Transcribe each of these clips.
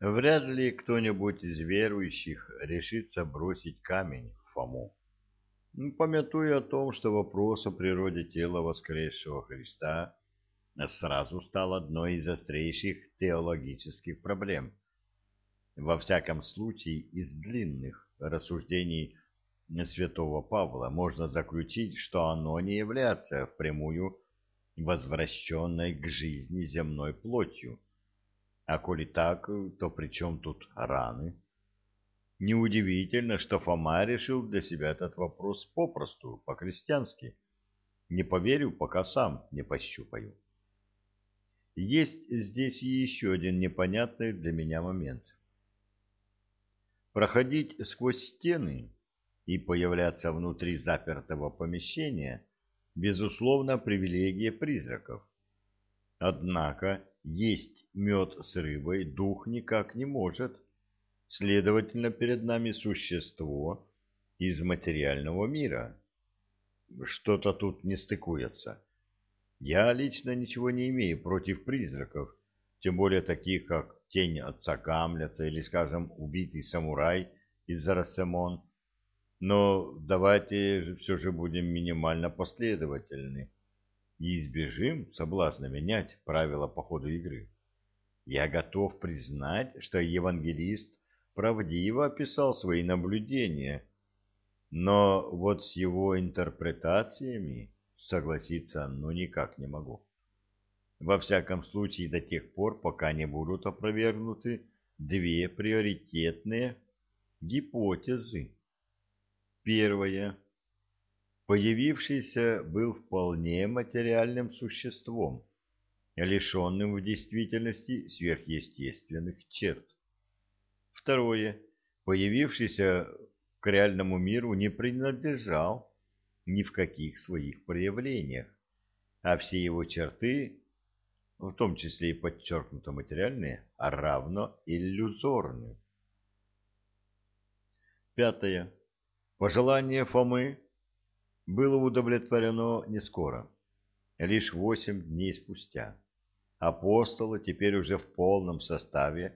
Вряд ли кто-нибудь из верующих решится бросить камень в Фому, помятуя о том, что вопрос о природе тела воскресшего Христа сразу стал одной из острейших теологических проблем. Во всяком случае, из длинных рассуждений святого Павла можно заключить, что оно не является впрямую возвращенной к жизни земной плотью, а коли так, то при чем тут раны? Неудивительно, что Фома решил для себя этот вопрос попросту, по-крестьянски. Не поверю, пока сам не пощупаю. Есть здесь еще один непонятный для меня момент. Проходить сквозь стены и появляться внутри запертого помещения – безусловно, привилегия призраков. Однако есть мед с рыбой дух никак не может. Следовательно, перед нами существо из материального мира. Что-то тут не стыкуется. Я лично ничего не имею против призраков, тем более таких, как тень отца Гамлета или, скажем, убитый самурай из Расемон. Но давайте все же будем минимально последовательны и избежим соблазна менять правила по ходу игры. Я готов признать, что евангелист правдиво описал свои наблюдения, но вот с его интерпретациями согласиться ну никак не могу. Во всяком случае до тех пор, пока не будут опровергнуты две приоритетные гипотезы. Первая Появившийся был вполне материальным существом, лишенным в действительности сверхъестественных черт. Второе. Появившийся к реальному миру не принадлежал ни в каких своих проявлениях, а все его черты, в том числе и подчеркнуто материальные, а равно иллюзорны. Пятое. Пожелание Фомы было удовлетворено не скоро, лишь восемь дней спустя. Апостолы теперь уже в полном составе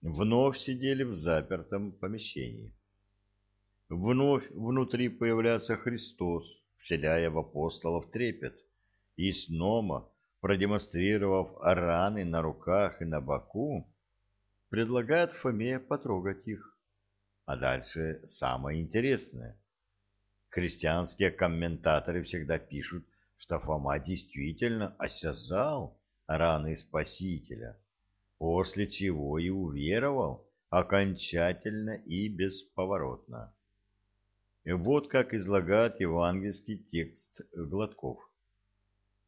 вновь сидели в запертом помещении. Вновь внутри появляется Христос, вселяя в апостолов трепет, и снова, продемонстрировав раны на руках и на боку, предлагает Фоме потрогать их. А дальше самое интересное. Христианские комментаторы всегда пишут, что Фома действительно осязал раны Спасителя, после чего и уверовал окончательно и бесповоротно. Вот как излагает евангельский текст Гладков.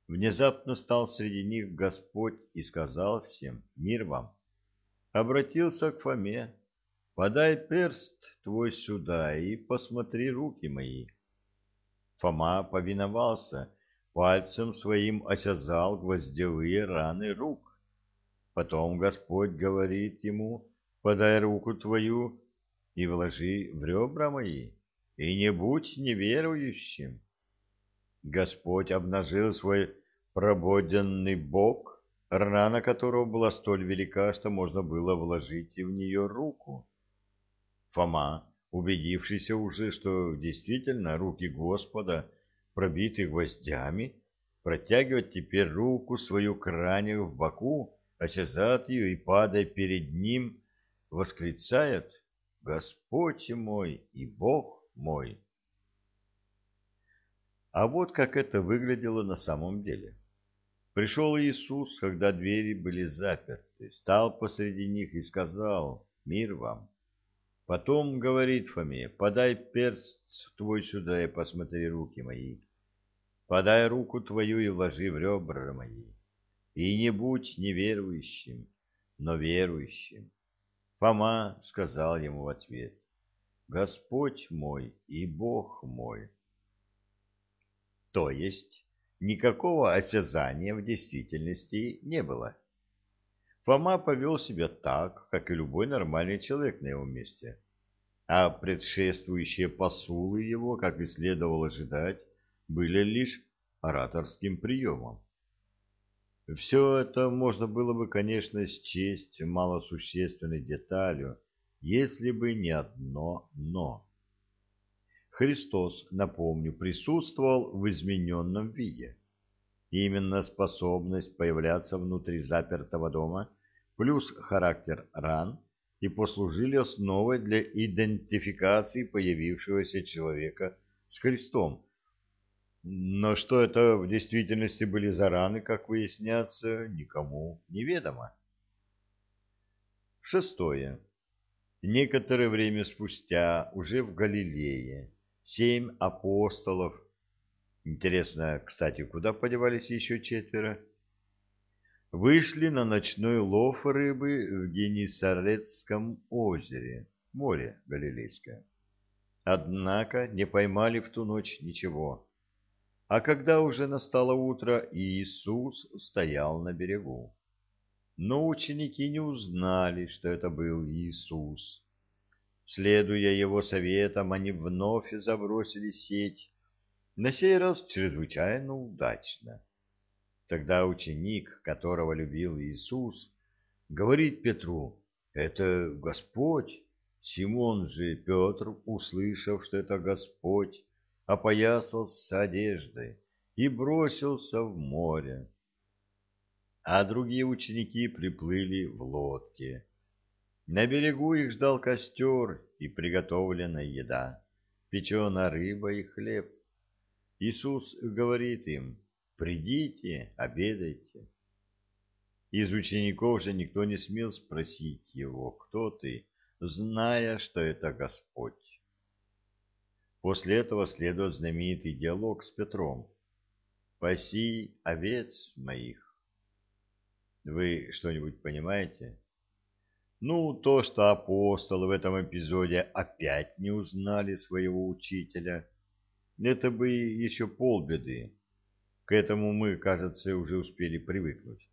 Внезапно стал среди них Господь и сказал всем «Мир вам!» Обратился к Фоме «Подай перст твой сюда и посмотри руки мои». Фома повиновался, пальцем своим осязал гвоздевые раны рук. Потом Господь говорит ему, подай руку твою и вложи в ребра мои, и не будь неверующим. Господь обнажил свой прободенный бок, рана которого была столь велика, что можно было вложить и в нее руку. Фома убедившийся уже, что действительно руки Господа пробиты гвоздями, протягивает теперь руку свою к ране в боку, осязает ее и, падая перед ним, восклицает «Господь мой и Бог мой». А вот как это выглядело на самом деле. Пришел Иисус, когда двери были заперты, стал посреди них и сказал «Мир вам». Потом говорит Фоме, подай перст твой сюда и посмотри руки мои. Подай руку твою и вложи в ребра мои. И не будь неверующим, но верующим. Фома сказал ему в ответ, Господь мой и Бог мой. То есть никакого осязания в действительности не было. Фома повел себя так, как и любой нормальный человек на его месте. А предшествующие посулы его, как и следовало ожидать, были лишь ораторским приемом. Все это можно было бы, конечно, счесть малосущественной деталью, если бы не одно «но». Христос, напомню, присутствовал в измененном виде. Именно способность появляться внутри запертого дома плюс характер ран и послужили основой для идентификации появившегося человека с Христом. Но что это в действительности были за раны, как выясняется, никому неведомо. Шестое. Некоторое время спустя, уже в Галилее, семь апостолов, интересно, кстати, куда подевались еще четверо, вышли на ночной лов рыбы в Генисарецком озере, море Галилейское. Однако не поймали в ту ночь ничего. А когда уже настало утро, Иисус стоял на берегу. Но ученики не узнали, что это был Иисус. Следуя его советам, они вновь забросили сеть, на сей раз чрезвычайно удачно. Тогда ученик, которого любил Иисус, говорит Петру, «Это Господь». Симон же Петр, услышав, что это Господь, опоясался одеждой и бросился в море. А другие ученики приплыли в лодке. На берегу их ждал костер и приготовленная еда, печеная рыба и хлеб. Иисус говорит им, Придите, обедайте. Из учеников же никто не смел спросить его, кто ты, зная, что это Господь. После этого следует знаменитый диалог с Петром. «Паси овец моих». Вы что-нибудь понимаете? Ну, то, что апостолы в этом эпизоде опять не узнали своего учителя, это бы еще полбеды. К этому мы, кажется, уже успели привыкнуть.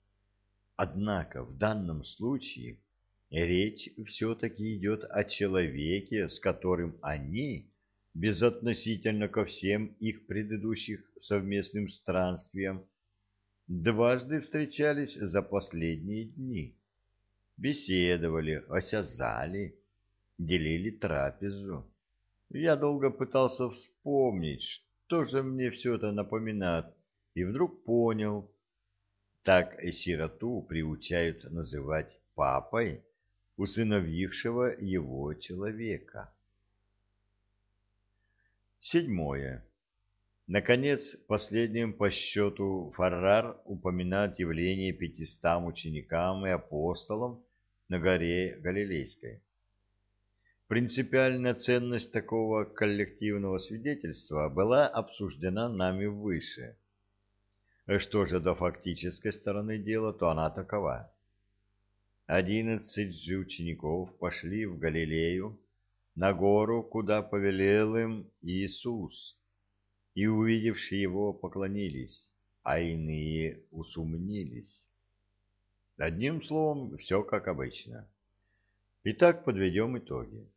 Однако в данном случае речь все-таки идет о человеке, с которым они, безотносительно ко всем их предыдущих совместным странствиям, дважды встречались за последние дни, беседовали, осязали, делили трапезу. Я долго пытался вспомнить, что же мне все это напоминает, и вдруг понял, так сироту приучают называть папой усыновившего его человека. Седьмое. Наконец, последним по счету Фаррар упоминает явление пятистам ученикам и апостолам на горе Галилейской. Принципиальная ценность такого коллективного свидетельства была обсуждена нами выше – что же до фактической стороны дела, то она такова. Одиннадцать же учеников пошли в Галилею, на гору, куда повелел им Иисус, и, увидевши его, поклонились, а иные усумнились. Одним словом, все как обычно. Итак, подведем итоги.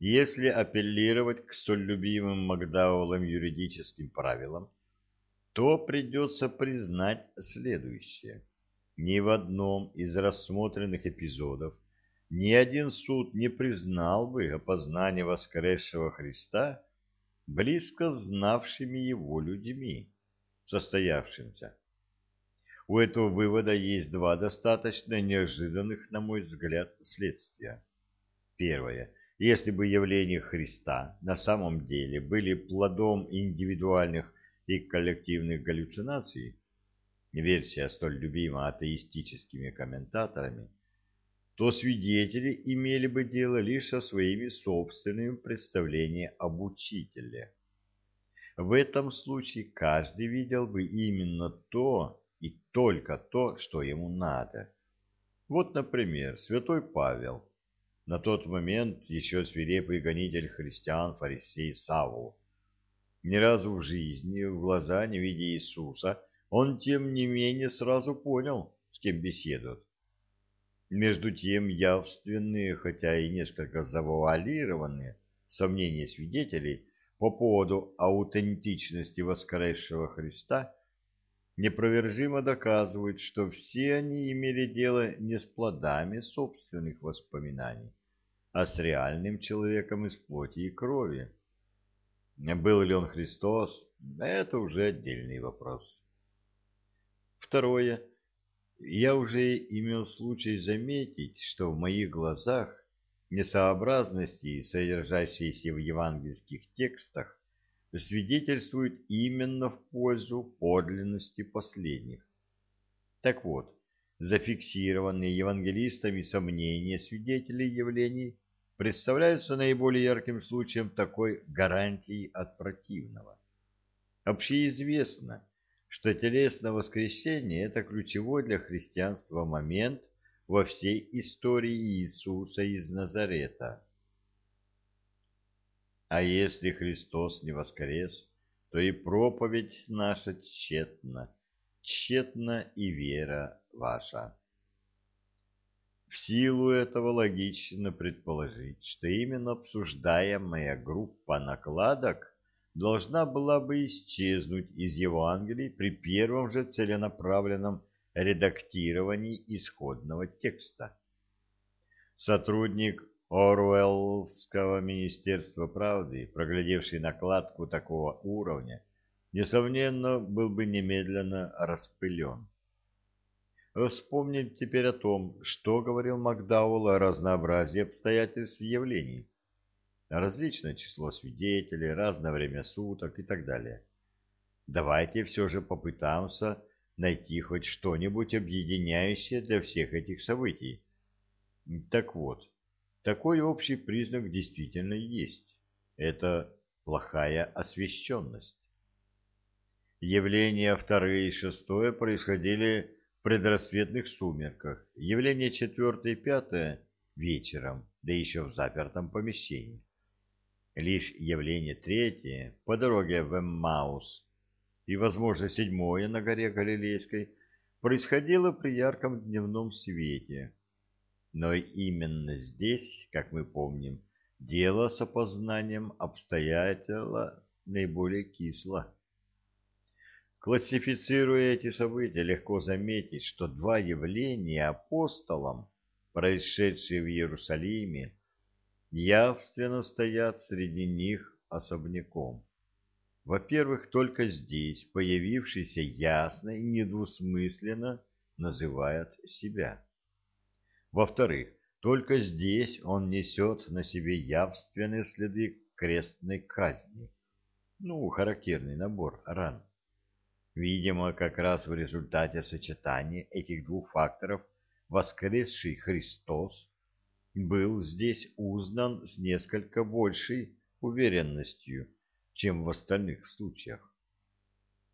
Если апеллировать к столь любимым Макдаулам юридическим правилам, то придется признать следующее. Ни в одном из рассмотренных эпизодов ни один суд не признал бы опознание воскресшего Христа близко знавшими его людьми, состоявшимся. У этого вывода есть два достаточно неожиданных, на мой взгляд, следствия. Первое. Если бы явления Христа на самом деле были плодом индивидуальных и коллективных галлюцинаций, версия столь любима атеистическими комментаторами, то свидетели имели бы дело лишь со своими собственными представлениями об учителе. В этом случае каждый видел бы именно то и только то, что ему надо. Вот, например, святой Павел, на тот момент еще свирепый гонитель христиан фарисей Савл, ни разу в жизни в глаза не видя Иисуса, он, тем не менее, сразу понял, с кем беседует. Между тем явственные, хотя и несколько завуалированные, сомнения свидетелей по поводу аутентичности воскресшего Христа непровержимо доказывают, что все они имели дело не с плодами собственных воспоминаний, а с реальным человеком из плоти и крови. Был ли он Христос, это уже отдельный вопрос. Второе. Я уже имел случай заметить, что в моих глазах несообразности, содержащиеся в евангельских текстах, свидетельствуют именно в пользу подлинности последних. Так вот, зафиксированные евангелистами сомнения свидетелей явлений представляются наиболее ярким случаем такой гарантии от противного. Общеизвестно, что телесное воскресение – это ключевой для христианства момент во всей истории Иисуса из Назарета. А если Христос не воскрес, то и проповедь наша тщетна, тщетна и вера ваша. В силу этого логично предположить, что именно обсуждаемая группа накладок должна была бы исчезнуть из Евангелий при первом же целенаправленном редактировании исходного текста. Сотрудник Оруэллского министерства правды, проглядевший накладку такого уровня, несомненно, был бы немедленно распылен. Вспомнить теперь о том, что говорил Макдауэлл о разнообразии обстоятельств явлений, различное число свидетелей, разное время суток и так далее. Давайте все же попытаемся найти хоть что-нибудь объединяющее для всех этих событий. Так вот, такой общий признак действительно есть. Это плохая освещенность. Явления второе и шестое происходили предрассветных сумерках, явление четвертое и пятое – вечером, да еще в запертом помещении. Лишь явление третье по дороге в Эммаус и, возможно, седьмое на горе Галилейской происходило при ярком дневном свете. Но именно здесь, как мы помним, дело с опознанием обстоятельно наиболее кисло. Классифицируя эти события, легко заметить, что два явления апостолам, происшедшие в Иерусалиме, явственно стоят среди них особняком. Во-первых, только здесь появившийся ясно и недвусмысленно называет себя. Во-вторых, только здесь он несет на себе явственные следы крестной казни, ну, характерный набор ран. Видимо, как раз в результате сочетания этих двух факторов воскресший Христос был здесь узнан с несколько большей уверенностью, чем в остальных случаях.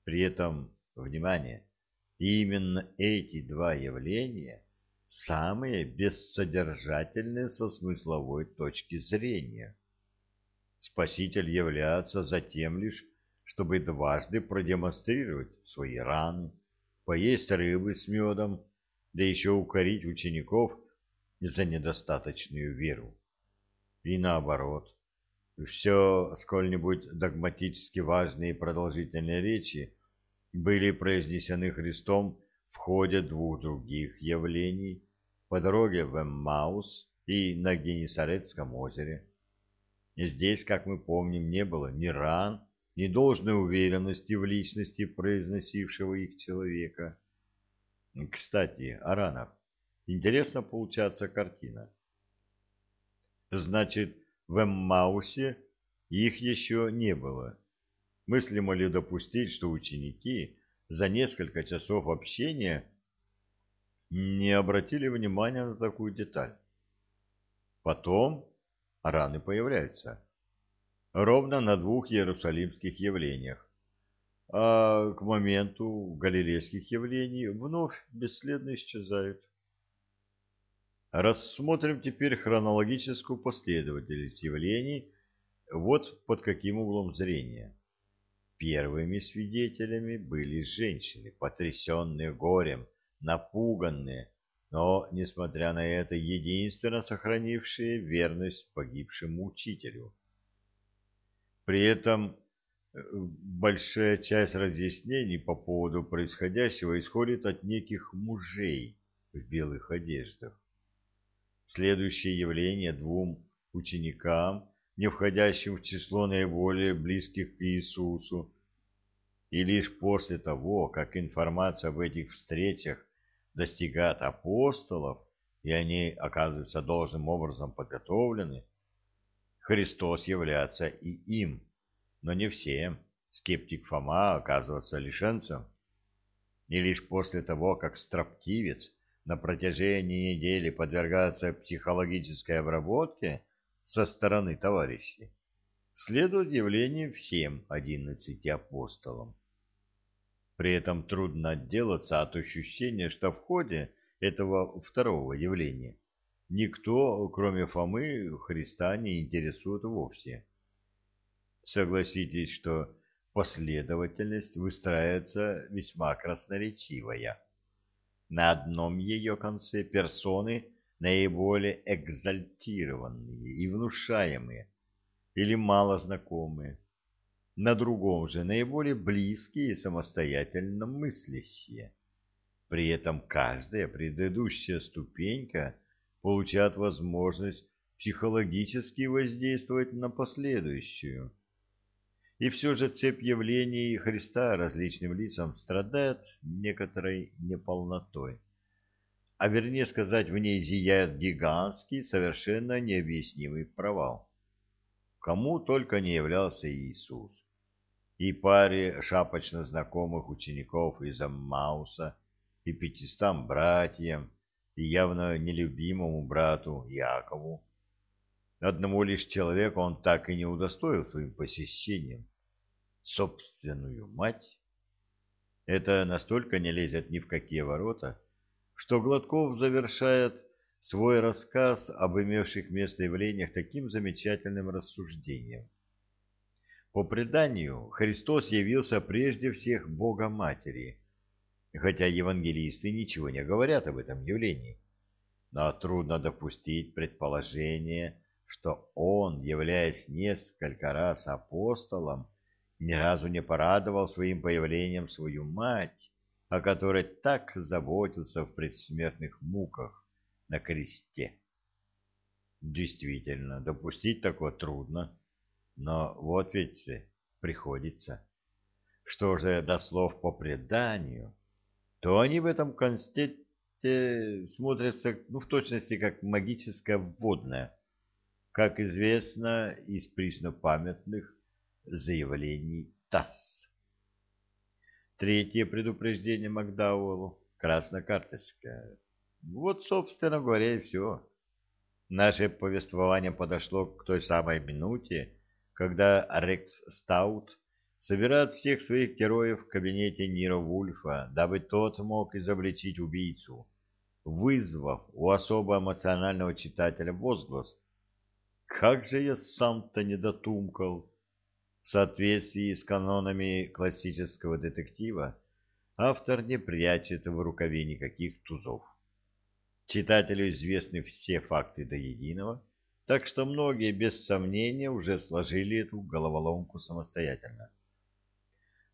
При этом, внимание, именно эти два явления самые бессодержательные со смысловой точки зрения. Спаситель является затем лишь, чтобы дважды продемонстрировать свои раны, поесть рыбы с медом, да еще укорить учеников за недостаточную веру. И наоборот, все сколь-нибудь догматически важные и продолжительные речи были произнесены Христом в ходе двух других явлений по дороге в Эммаус и на Генесарецком озере. Здесь, как мы помним, не было ни ран, ни должной уверенности в личности произносившего их человека. Кстати, о ранах. Интересно получается картина. Значит, в Эммаусе их еще не было. Мыслимо ли допустить, что ученики за несколько часов общения не обратили внимания на такую деталь? Потом раны появляются. Ровно на двух иерусалимских явлениях. А к моменту галилейских явлений вновь бесследно исчезают. Рассмотрим теперь хронологическую последовательность явлений вот под каким углом зрения. Первыми свидетелями были женщины, потрясенные горем, напуганные, но, несмотря на это, единственно сохранившие верность погибшему учителю. При этом большая часть разъяснений по поводу происходящего исходит от неких мужей в белых одеждах. Следующее явление двум ученикам, не входящим в число наиболее близких к Иисусу, и лишь после того, как информация об этих встречах достигает апостолов, и они оказываются должным образом подготовлены, Христос является и им, но не всем. Скептик Фома оказывается лишенцем. И лишь после того, как строптивец на протяжении недели подвергается психологической обработке со стороны товарищей, следует явление всем одиннадцати апостолам. При этом трудно отделаться от ощущения, что в ходе этого второго явления никто, кроме Фомы, Христа не интересует вовсе. Согласитесь, что последовательность выстраивается весьма красноречивая. На одном ее конце персоны наиболее экзальтированные и внушаемые, или мало знакомые, на другом же наиболее близкие и самостоятельно мыслящие. При этом каждая предыдущая ступенька получает возможность психологически воздействовать на последующую. И все же цепь явлений Христа различным лицам страдает некоторой неполнотой. А вернее сказать, в ней зияет гигантский, совершенно необъяснимый провал. Кому только не являлся Иисус. И паре шапочно знакомых учеников из Аммауса, и пятистам братьям, и явно нелюбимому брату Якову. Одному лишь человеку он так и не удостоил своим посещением. Собственную мать. Это настолько не лезет ни в какие ворота, что Гладков завершает свой рассказ об имевших место явлениях таким замечательным рассуждением. По преданию, Христос явился прежде всех Бога Матери – хотя евангелисты ничего не говорят об этом явлении. Но трудно допустить предположение, что он, являясь несколько раз апостолом, ни разу не порадовал своим появлением свою мать, о которой так заботился в предсмертных муках на кресте. Действительно, допустить такое трудно, но вот ведь приходится. Что же до слов по преданию, то они в этом констете смотрятся ну, в точности как магическое вводное, как известно из преснопамятных заявлений ТАСС. Третье предупреждение Макдауэллу — красная карточка. Вот, собственно говоря, и все. Наше повествование подошло к той самой минуте, когда Рекс Стаут собирает всех своих героев в кабинете Нира Вульфа, дабы тот мог изобличить убийцу, вызвав у особо эмоционального читателя возглас «Как же я сам-то не дотумкал!» В соответствии с канонами классического детектива, автор не прячет в рукаве никаких тузов. Читателю известны все факты до единого, так что многие без сомнения уже сложили эту головоломку самостоятельно.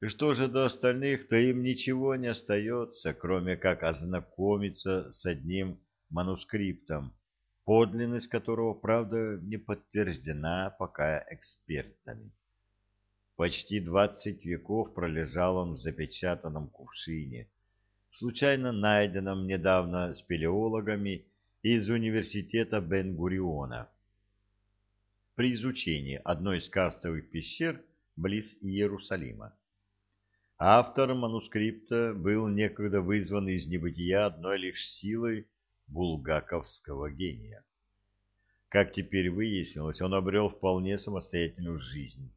Что же до остальных, то им ничего не остается, кроме как ознакомиться с одним манускриптом, подлинность которого, правда, не подтверждена пока экспертами. Почти двадцать веков пролежал он в запечатанном кувшине, случайно найденном недавно спелеологами из университета Бен-Гуриона. При изучении одной из карстовых пещер близ Иерусалима. Автор манускрипта был некогда вызван из небытия одной лишь силой булгаковского гения. Как теперь выяснилось, он обрел вполне самостоятельную жизнь,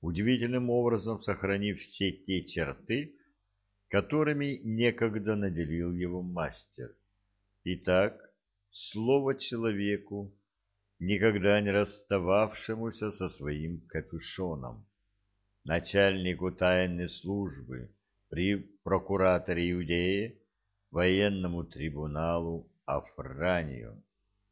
удивительным образом сохранив все те черты, которыми некогда наделил его мастер. Итак, слово человеку, никогда не расстававшемуся со своим капюшоном начальнику тайной службы при прокураторе Иудеи, военному трибуналу Афранию.